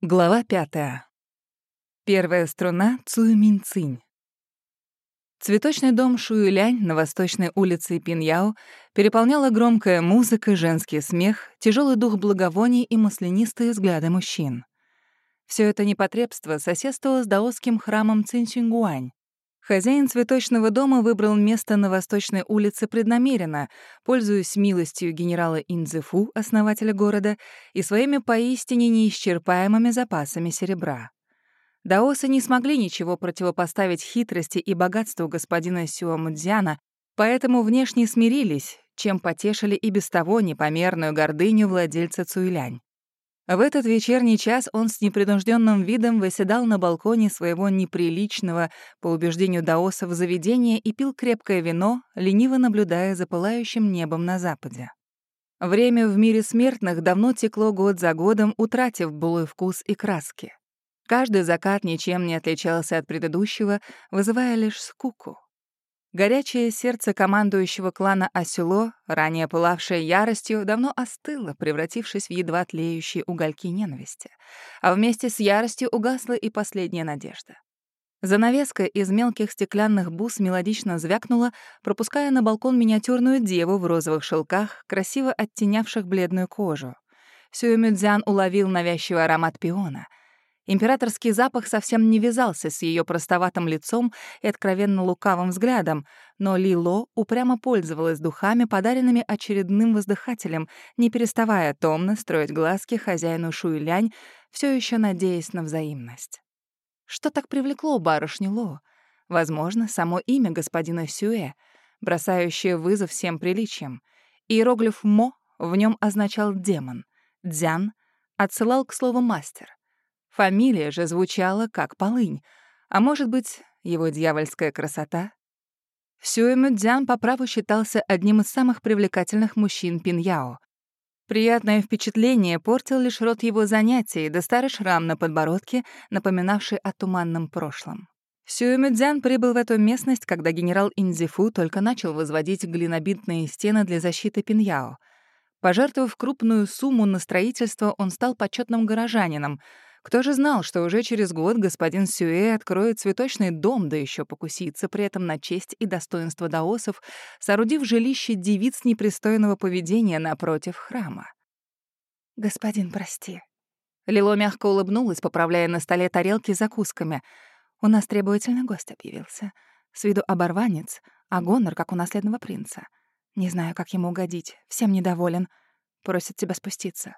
Глава пятая. Первая струна Цуюминцинь. Цветочный дом Шуюлянь на восточной улице Пиньяо переполняла громкая музыка, женский смех, тяжелый дух благовоний и маслянистые взгляды мужчин. Все это непотребство соседствовало с даосским храмом Цинчингуань. Хозяин цветочного дома выбрал место на Восточной улице преднамеренно, пользуясь милостью генерала Инзефу, основателя города, и своими поистине неисчерпаемыми запасами серебра. Даосы не смогли ничего противопоставить хитрости и богатству господина Сюамудзяна, поэтому внешне смирились, чем потешили и без того непомерную гордыню владельца Цуйлянь. В этот вечерний час он с непринужденным видом выседал на балконе своего неприличного, по убеждению даосов, заведения и пил крепкое вино, лениво наблюдая за пылающим небом на западе. Время в мире смертных давно текло год за годом, утратив былой вкус и краски. Каждый закат ничем не отличался от предыдущего, вызывая лишь скуку. Горячее сердце командующего клана Асюло, ранее пылавшее яростью, давно остыло, превратившись в едва тлеющие угольки ненависти. А вместе с яростью угасла и последняя надежда. Занавеска из мелких стеклянных бус мелодично звякнула, пропуская на балкон миниатюрную деву в розовых шелках, красиво оттенявших бледную кожу. Сюэмюдзян уловил навязчивый аромат пиона — Императорский запах совсем не вязался с ее простоватым лицом и откровенно лукавым взглядом, но Лило упрямо пользовалась духами, подаренными очередным воздыхателем, не переставая томно строить глазки хозяину Шуйлянь, все еще надеясь на взаимность. Что так привлекло барышню Ло? Возможно, само имя господина Сюэ, бросающее вызов всем приличиям. Иероглиф «мо» в нем означал «демон», «дзян» отсылал к слову «мастер». Фамилия же звучала как полынь. А может быть, его дьявольская красота? Сюэмэ Дзян по праву считался одним из самых привлекательных мужчин Пиньяо. Приятное впечатление портил лишь рот его занятий да старый шрам на подбородке, напоминавший о туманном прошлом. Сюэмэдзян прибыл в эту местность, когда генерал Инзифу только начал возводить глинобитные стены для защиты Пиньяо. Пожертвовав крупную сумму на строительство, он стал почетным горожанином — кто же знал, что уже через год господин Сюэ откроет цветочный дом, да еще покусится при этом на честь и достоинство даосов, соорудив жилище девиц непристойного поведения напротив храма? «Господин, прости». Лило мягко улыбнулась, поправляя на столе тарелки с закусками. «У нас требовательный гость объявился. С виду оборванец, а гонор, как у наследного принца. Не знаю, как ему угодить, всем недоволен. Просит тебя спуститься».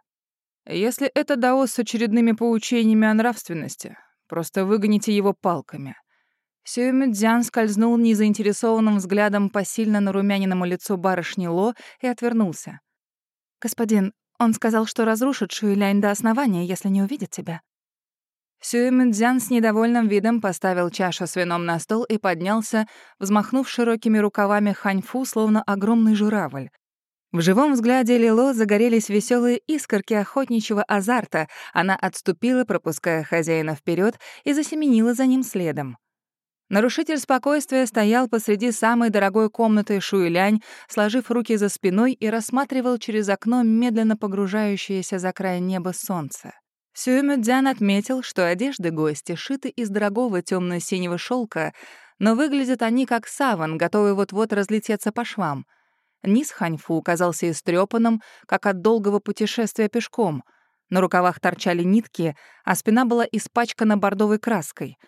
Если это даос с очередными поучениями о нравственности, просто выгоните его палками. Сюэмэдзян скользнул незаинтересованным взглядом по сильно нарумяненному лицу барышни Ло и отвернулся. «Господин, он сказал, что разрушит Шуэлянь до основания, если не увидит тебя». Сюэмэдзян с недовольным видом поставил чашу с вином на стол и поднялся, взмахнув широкими рукавами ханьфу, словно огромный журавль. В живом взгляде Лило загорелись веселые искорки охотничьего азарта. Она отступила, пропуская хозяина вперед, и засеменила за ним следом. Нарушитель спокойствия стоял посреди самой дорогой комнаты Шуйлянь, сложив руки за спиной и рассматривал через окно медленно погружающееся за край неба солнце. Сюэмэдзян отметил, что одежды гостя шиты из дорогого темно синего шелка, но выглядят они как саван, готовый вот-вот разлететься по швам — Низ ханьфу казался истрепанным, как от долгого путешествия пешком. На рукавах торчали нитки, а спина была испачкана бордовой краской.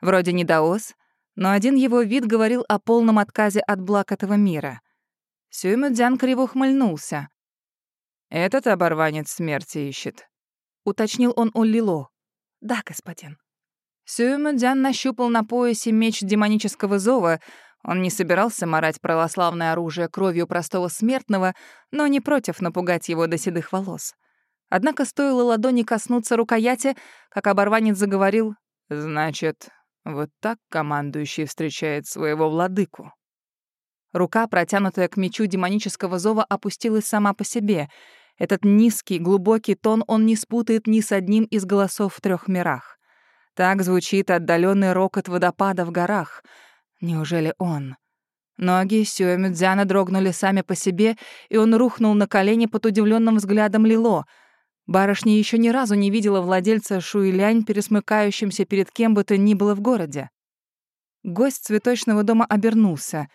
Вроде не даос, но один его вид говорил о полном отказе от благ этого мира. Сюймэдзян криво ухмыльнулся. «Этот оборванец смерти ищет», — уточнил он у Лило. «Да, господин». Сюймэдзян нащупал на поясе меч демонического зова, он не собирался марать православное оружие кровью простого смертного, но не против напугать его до седых волос. Однако стоило ладони коснуться рукояти, как оборванец заговорил «Значит, вот так командующий встречает своего владыку». Рука, протянутая к мечу демонического зова, опустилась сама по себе. Этот низкий, глубокий тон он не спутает ни с одним из голосов в трех мирах. Так звучит отдаленный рокот водопада в горах — Неужели он? Ноги Сюэмюдзяна дрогнули сами по себе, и он рухнул на колени под удивленным взглядом Лило. Барышня еще ни разу не видела владельца Шуилянь, пересмыкающимся перед кем бы то ни было в городе. Гость цветочного дома обернулся.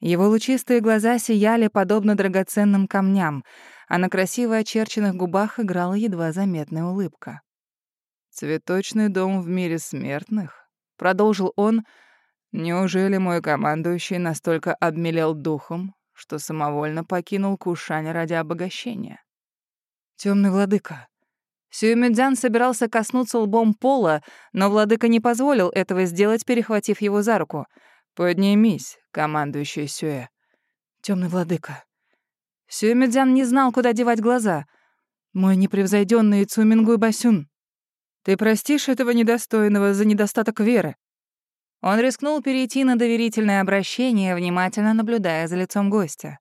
Его лучистые глаза сияли подобно драгоценным камням, а на красиво очерченных губах играла едва заметная улыбка. «Цветочный дом в мире смертных?» — продолжил он. «Неужели мой командующий настолько обмелел духом, что самовольно покинул Кушань ради обогащения?» Темный владыка. Сюэмидзян собирался коснуться лбом пола, но владыка не позволил этого сделать, перехватив его за руку. «Поднимись, командующий Сюэ». Темный владыка. Сюэмидзян не знал, куда девать глаза. «Мой непревзойденный Цумингуй Басюн, ты простишь этого недостойного за недостаток веры?» Он рискнул перейти на доверительное обращение, внимательно наблюдая за лицом гостя.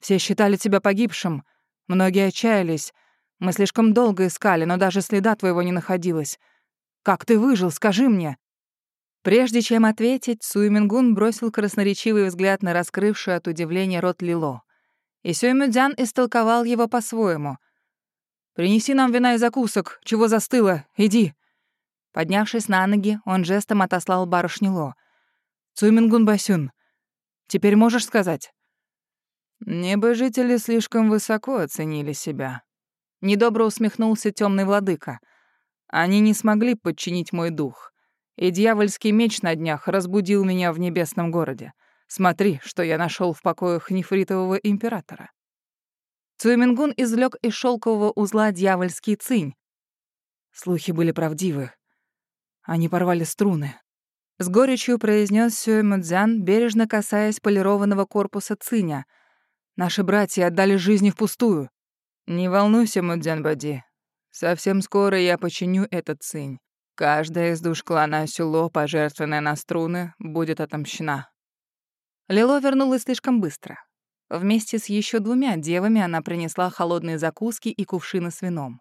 «Все считали тебя погибшим. Многие отчаялись. Мы слишком долго искали, но даже следа твоего не находилось. Как ты выжил, скажи мне?» Прежде чем ответить, Суймингун бросил красноречивый взгляд на раскрывший от удивления рот Лило. И Сюймюдзян истолковал его по-своему. «Принеси нам вина и закусок. Чего застыло? Иди!» Поднявшись на ноги, он жестом отослал барышню Ло. «Цуймингун Басюн, теперь можешь сказать?» Небожители слишком высоко оценили себя. Недобро усмехнулся темный владыка. Они не смогли подчинить мой дух. И дьявольский меч на днях разбудил меня в небесном городе. Смотри, что я нашел в покоях нефритового императора. Цуэмингун извлек из шелкового узла дьявольский цинь. Слухи были правдивы. Они порвали струны. С горечью произнес Сюэмудзян, бережно касаясь полированного корпуса циня — Наши братья отдали жизни впустую. Не волнуйся, Мудзянбади. Совсем скоро я починю этот цинь. Каждая из душ клана Сюло, пожертвованная на струны, будет отомщена. Лило вернулась слишком быстро. Вместе с еще двумя девами она принесла холодные закуски и кувшины с вином.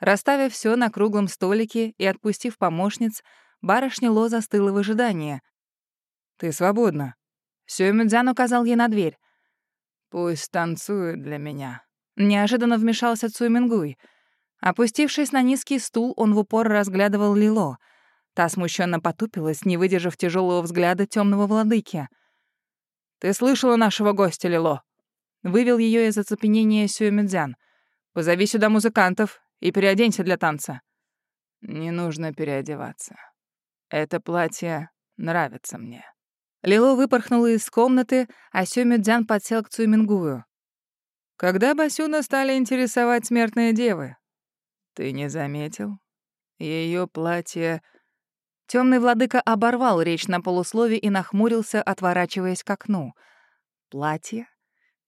Расставив все на круглом столике и отпустив помощниц, барышня Ло застыла в ожидании. «Ты свободна». Сюэмюдзян указал ей на дверь. Пусть танцует для меня. Неожиданно вмешался Цуймингуй. Опустившись на низкий стул, он в упор разглядывал Лило. Та смущенно потупилась, не выдержав тяжелого взгляда темного владыки. «Ты слышала нашего гостя, Лило?» Вывел ее из оцепенения Сюэмидзян. «Позови сюда музыкантов и переоденься для танца». «Не нужно переодеваться. Это платье нравится мне». Лило выпорхнула из комнаты, а Сёми Дзян подсел к Цуймингую. «Когда Басюна стали интересовать смертные девы?» «Ты не заметил? Ее платье...» Темный владыка оборвал речь на полуслове и нахмурился, отворачиваясь к окну. «Платье?»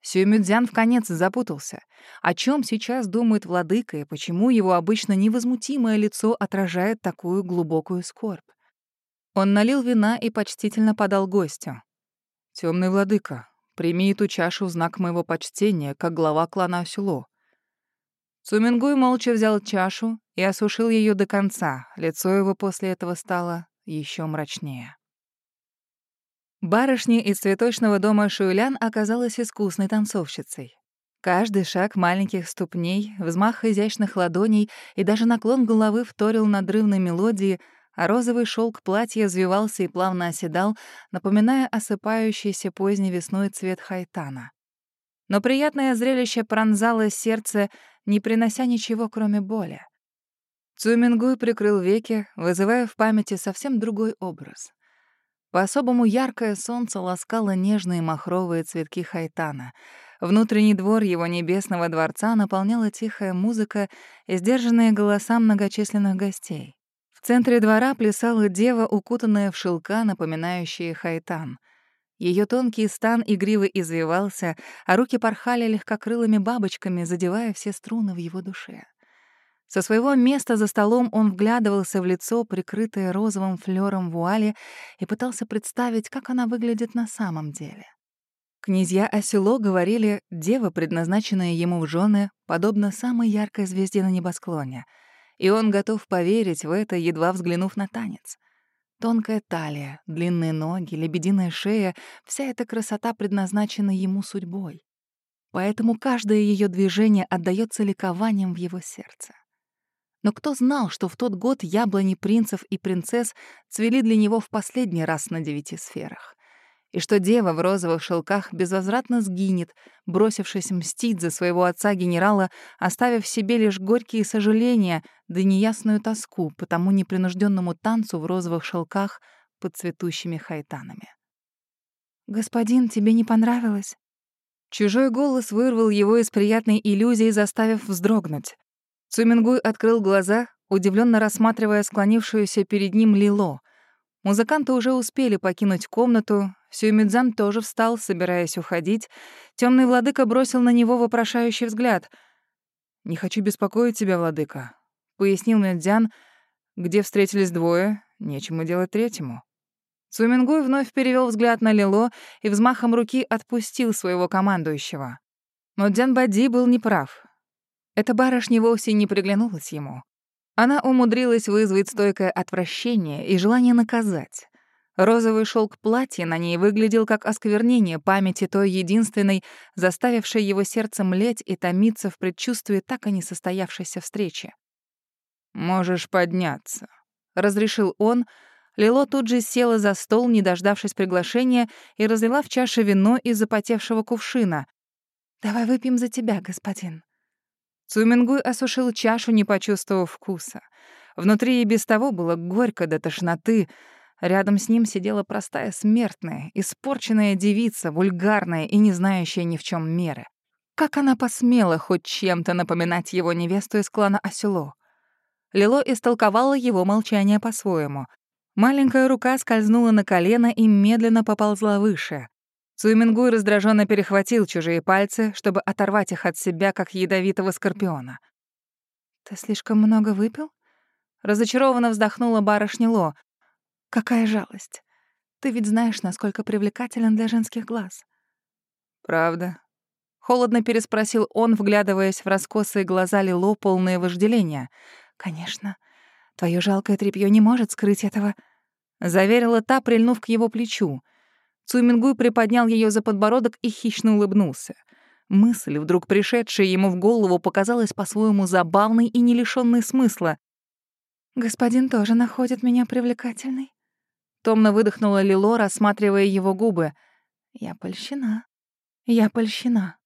Сюэмюдзян вконец запутался. О чем сейчас думает владыка и почему его обычно невозмутимое лицо отражает такую глубокую скорбь? Он налил вина и почтительно подал гостю. Темный владыка, прими эту чашу в знак моего почтения, как глава клана Сюло». Цумингуй молча взял чашу и осушил ее до конца. Лицо его после этого стало еще мрачнее. Барышня из цветочного дома Шуэлян оказалась искусной танцовщицей. Каждый шаг маленьких ступней, взмах изящных ладоней и даже наклон головы вторил надрывной мелодии, а розовый шелк платья извивался и плавно оседал, напоминая осыпающийся поздней весной цвет хайтана. Но приятное зрелище пронзало сердце, не принося ничего, кроме боли. Цумингуй прикрыл веки, вызывая в памяти совсем другой образ. По-особому яркое солнце ласкало нежные махровые цветки хайтана. Внутренний двор его небесного дворца наполняла тихая музыка и сдержанные голоса многочисленных гостей. В центре двора плясала дева, укутанная в шелка, напоминающие хайтан. Ее тонкий стан игриво извивался, а руки порхали легкокрылыми бабочками, задевая все струны в его душе. Со своего места за столом он вглядывался в лицо, прикрытое розовым флёром вуали, и пытался представить, как она выглядит на самом деле. Князья Осело говорили, дева, предназначенная ему в жены, подобна самой яркой звезде на небосклоне — и он готов поверить в это, едва взглянув на танец. Тонкая талия, длинные ноги, лебединая шея — вся эта красота предназначена ему судьбой. поэтому каждое ее движение отдаётся ликованием в его сердце. Но кто знал, что в тот год яблони принцев и принцесс цвели для него в последний раз на девяти сферах? И что дева в розовых шелках безвозвратно сгинет, бросившись мстить за своего отца-генерала, оставив себе лишь горькие сожаления да неясную тоску по тому непринужденному танцу в розовых шелках под цветущими хайтанами. «Господин, тебе не понравилось?» Чужой голос вырвал его из приятной иллюзии, заставив вздрогнуть. Цумингуй открыл глаза, удивленно рассматривая склонившуюся перед ним Лило. Музыканты уже успели покинуть комнату, Сюмидзан тоже встал, собираясь уходить. Темный владыка бросил на него вопрошающий взгляд. «Не хочу беспокоить тебя, владыка», — пояснил Медзян. «Где встретились двое, нечему делать третьему». Цумингуй вновь перевел взгляд на Лило и взмахом руки отпустил своего командующего. Но Дзян Бади был неправ. Эта барышня вовсе не приглянулась ему. Она умудрилась вызвать стойкое отвращение и желание наказать. Розовый шелк платья на ней выглядел как осквернение памяти той единственной, заставившей его сердце млеть и томиться в предчувствии так и не состоявшейся встречи. «Можешь подняться», — разрешил он. Лило тут же села за стол, не дождавшись приглашения, и разлила в чаше вино из запотевшего кувшина. «Давай выпьем за тебя, господин», Цумингуй осушил чашу, не почувствовав вкуса. Внутри и без того было горько до тошноты. Рядом с ним сидела простая смертная, испорченная девица, вульгарная и не знающая ни в чем меры. Как она посмела хоть чем-то напоминать его невесту из клана Асюло? Лило истолковала его молчание по-своему. Маленькая рука скользнула на колено и медленно поползла выше. Цуймингуй раздраженно перехватил чужие пальцы, чтобы оторвать их от себя, как ядовитого скорпиона. «Ты слишком много выпил?» Разочарованно вздохнула барышня Ло. «Какая жалость. Ты ведь знаешь, насколько привлекателен для женских глаз». «Правда?» Холодно переспросил он, вглядываясь в раскосые глаза Лило, полные вожделения. «Конечно. Твое жалкое тряпьё не может скрыть этого», — заверила та, прильнув к его плечу. Цумингуй приподнял ее за подбородок и хищно улыбнулся. Мысль, вдруг пришедшая ему в голову, показалась по-своему забавной и не лишённой смысла. «Господин тоже находит меня привлекательной?» Томно выдохнула Лило, рассматривая его губы. «Я польщена. Я польщена».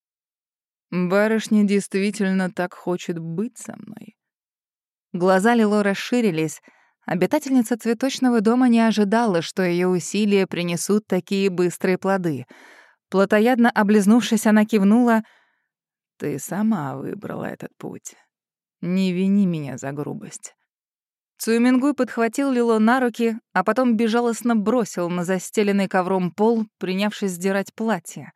«Барышня действительно так хочет быть со мной». Глаза Лило расширились — Обитательница цветочного дома не ожидала, что ее усилия принесут такие быстрые плоды. Плотоядно облизнувшись, она кивнула. «Ты сама выбрала этот путь. Не вини меня за грубость». Цуймингуй подхватил Лило на руки, а потом безжалостно бросил на застеленный ковром пол, принявшись сдирать платье.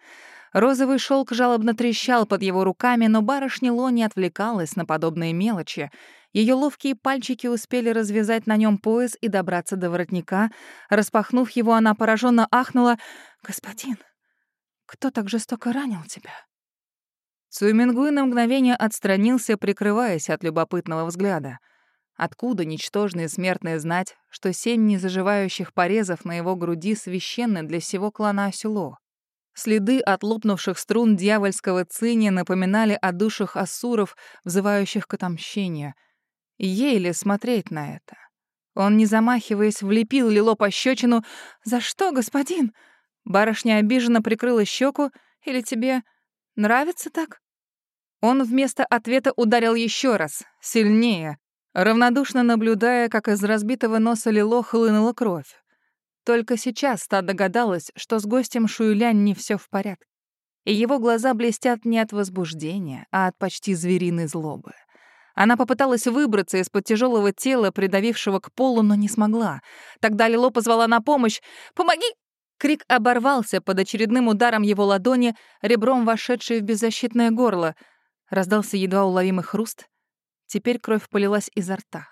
Розовый шелк жалобно трещал под его руками, но барышня Ло не отвлекалась на подобные мелочи — ее ловкие пальчики успели развязать на нем пояс и добраться до воротника. Распахнув его, она пораженно ахнула. «Господин, кто так жестоко ранил тебя?» Цуймингуй на мгновение отстранился, прикрываясь от любопытного взгляда. Откуда ничтожные смертные знать, что семь незаживающих порезов на его груди священны для всего клана Асюло? Следы от лопнувших струн дьявольского цини напоминали о душах асуров, взывающих к отомщению — Еле смотреть на это. Он, не замахиваясь, влепил Лило пощечину. «За что, господин?» Барышня обиженно прикрыла щеку. «Или тебе нравится так?» Он вместо ответа ударил еще раз, сильнее, равнодушно наблюдая, как из разбитого носа Лило хлынула кровь. Только сейчас та догадалась, что с гостем Шуйлянь не все в порядке. И его глаза блестят не от возбуждения, а от почти звериной злобы. Она попыталась выбраться из-под тяжелого тела, придавившего к полу, но не смогла. Тогда Лило позвала на помощь. «Помоги!» Крик оборвался под очередным ударом его ладони, ребром вошедшей в беззащитное горло. Раздался едва уловимый хруст. Теперь кровь полилась изо рта.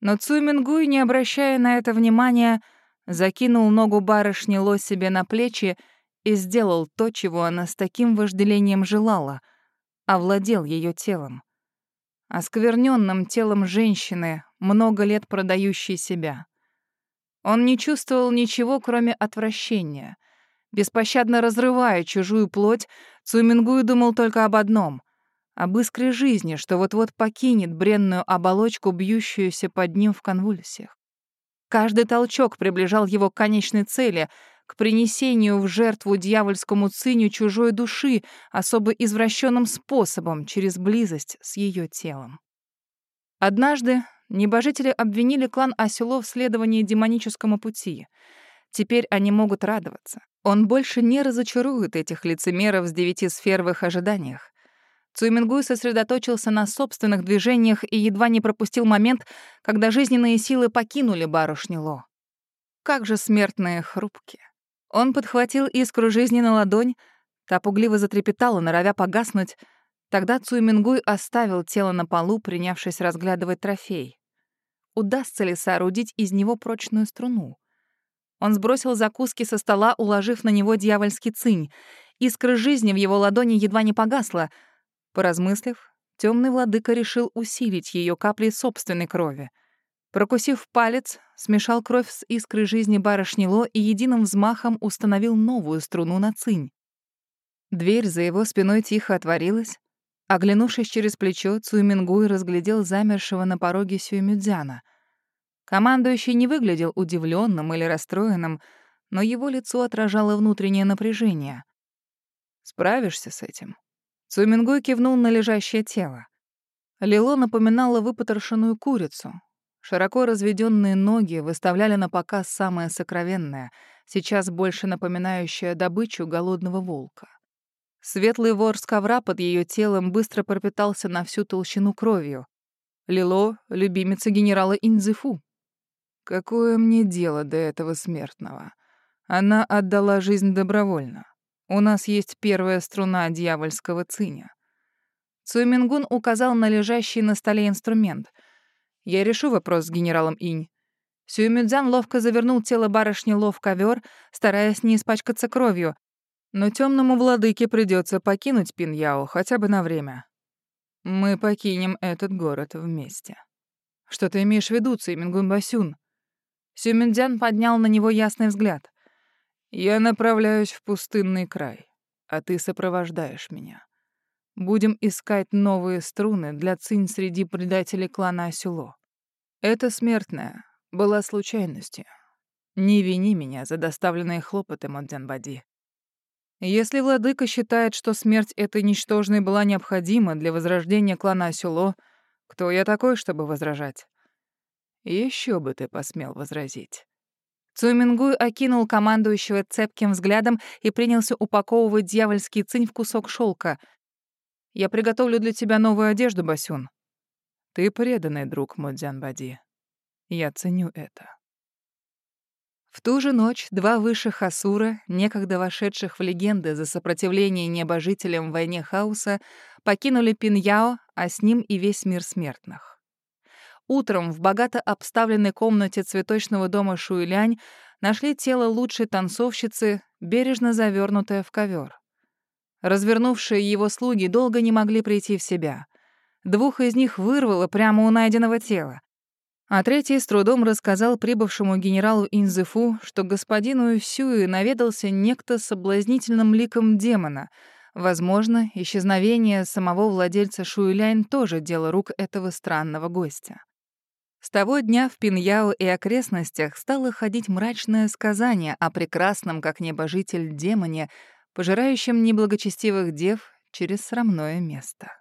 Но Цуймингуй, не обращая на это внимания, закинул ногу барышни Ло себе на плечи и сделал то, чего она с таким вожделением желала — овладел ее телом оскверненным телом женщины, много лет продающей себя. Он не чувствовал ничего, кроме отвращения. Беспощадно разрывая чужую плоть, Цумингуй думал только об одном — об искре жизни, что вот-вот покинет бренную оболочку, бьющуюся под ним в конвульсиях. Каждый толчок приближал его к конечной цели — к принесению в жертву дьявольскому циню чужой души особо извращенным способом через близость с ее телом. Однажды небожители обвинили клан Оселов в следовании демоническому пути. Теперь они могут радоваться. Он больше не разочарует этих лицемеров с девяти сфер в их ожиданиях. Цуймингуй сосредоточился на собственных движениях и едва не пропустил момент, когда жизненные силы покинули барышню Ло. Как же смертные хрупкие. Он подхватил искру жизни на ладонь, та пугливо затрепетала, норовя погаснуть. Тогда Цуймингуй оставил тело на полу, принявшись разглядывать трофей. Удастся ли соорудить из него прочную струну? Он сбросил закуски со стола, уложив на него дьявольский цинь. Искра жизни в его ладони едва не погасла. Поразмыслив, темный владыка решил усилить ее каплей собственной крови — Прокусив палец, смешал кровь с искрой жизни барышни Ло и единым взмахом установил новую струну на цинь. Дверь за его спиной тихо отворилась. Оглянувшись через плечо, Цуймингуй разглядел замершего на пороге Сюэмюдзяна. Командующий не выглядел удивленным или расстроенным, но его лицо отражало внутреннее напряжение. «Справишься с этим?» Цуймингуй кивнул на лежащее тело. Лило напоминало выпотрошенную курицу, Широко разведенные ноги выставляли на показ самое сокровенное, сейчас больше напоминающее добычу голодного волка. Светлый вор с ковра под ее телом быстро пропитался на всю толщину кровью. Лило — любимица генерала Инзифу. Какое мне дело до этого смертного? Она отдала жизнь добровольно. У нас есть первая струна дьявольского циня. Цуймингун указал на лежащий на столе инструмент — я решу вопрос с генералом Инь. Сюэмюдзян ловко завернул тело барышни Ло в ковер, стараясь не испачкаться кровью. Но темному владыке придется покинуть Пиньяо хотя бы на время. Мы покинем этот город вместе. Что ты имеешь в виду, Цимингун Басюн? Сюминдзян поднял на него ясный взгляд. Я направляюсь в пустынный край, а ты сопровождаешь меня. Будем искать новые струны для цинь среди предателей клана Асюло. Это смертная была случайностью. Не вини меня за доставленные хлопоты, Модзянбади. Если владыка считает, что смерть этой ничтожной была необходима для возрождения клана Асюло, кто я такой, чтобы возражать? Еще бы ты посмел возразить. Цумингуй окинул командующего цепким взглядом и принялся упаковывать дьявольский цинь в кусок шелка. «Я приготовлю для тебя новую одежду, Басюн. Ты преданный друг, Модзян Бади. Я ценю это. В ту же ночь два высших Асура, некогда вошедших в легенды за сопротивление небожителям в войне хаоса, покинули Пиньяо, а с ним и весь мир смертных. Утром в богато обставленной комнате цветочного дома Шуйлянь нашли тело лучшей танцовщицы, бережно завернутое в ковер. Развернувшие его слуги долго не могли прийти в себя — Двух из них вырвало прямо у найденного тела. А третий с трудом рассказал прибывшему генералу Инзефу, что господину Сюи наведался некто с соблазнительным ликом демона. Возможно, исчезновение самого владельца Шуйлянь тоже дело рук этого странного гостя. С того дня в Пиньяо и окрестностях стало ходить мрачное сказание о прекрасном, как небожитель, демоне, пожирающем неблагочестивых дев через срамное место.